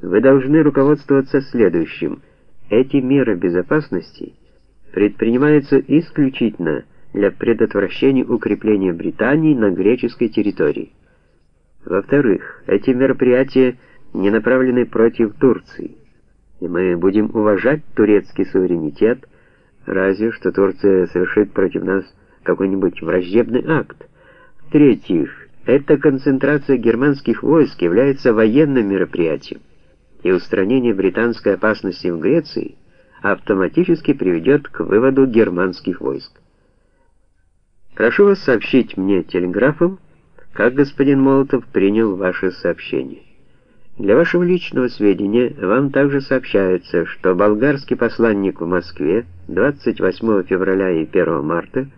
Вы должны руководствоваться следующим. Эти меры безопасности предпринимаются исключительно для предотвращения укрепления Британии на греческой территории. Во-вторых, эти мероприятия не направлены против Турции, и мы будем уважать турецкий суверенитет, разве что Турция совершит против нас какой-нибудь враждебный акт. В-третьих, эта концентрация германских войск является военным мероприятием, и устранение британской опасности в Греции автоматически приведет к выводу германских войск. Прошу вас сообщить мне телеграфом, как господин Молотов принял ваше сообщение. Для вашего личного сведения вам также сообщается, что болгарский посланник в Москве 28 февраля и 1 марта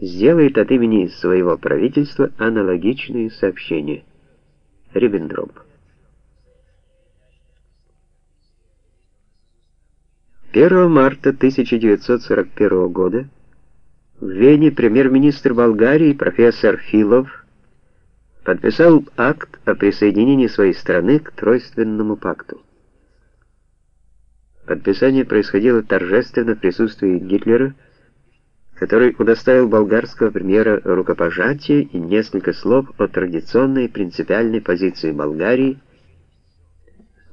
сделает от имени своего правительства аналогичные сообщения. Риббентроп. 1 марта 1941 года в Вене премьер-министр Болгарии профессор Филов подписал акт о присоединении своей страны к Тройственному пакту. Подписание происходило торжественно в присутствии Гитлера, который удостоил болгарского премьера рукопожатия и несколько слов о традиционной принципиальной позиции Болгарии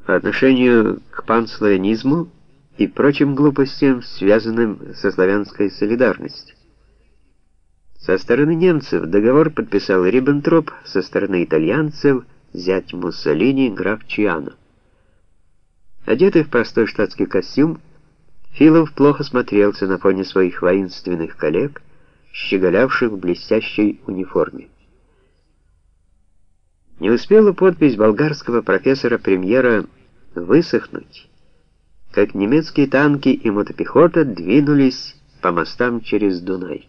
по отношению к панславянизму и прочим глупостям, связанным со славянской солидарностью. Со стороны немцев договор подписал Риббентроп, со стороны итальянцев зять Муссолини граф Чиано. Одетый в простой штатский костюм, Филов плохо смотрелся на фоне своих воинственных коллег, щеголявших в блестящей униформе. Не успела подпись болгарского профессора-премьера высохнуть, как немецкие танки и мотопехота двинулись по мостам через Дунай.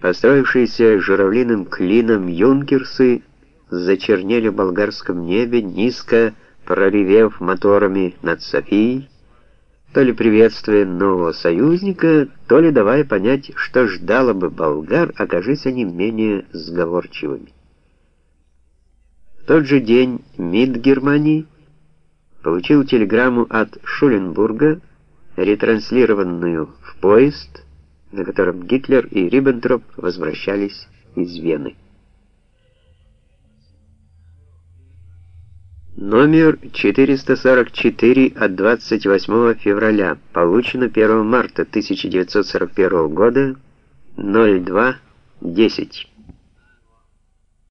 Построившиеся журавлиным клином юнкерсы зачернели в болгарском небе, низко проревев моторами над Софией, то ли приветствуя нового союзника, то ли давая понять, что ждало бы болгар, окажись они менее сговорчивыми. В тот же день МИД Германии получил телеграмму от Шуленбурга, ретранслированную в поезд, на котором Гитлер и Риббентроп возвращались из Вены. Номер 444 от 28 февраля, получено 1 марта 1941 года, 02.10.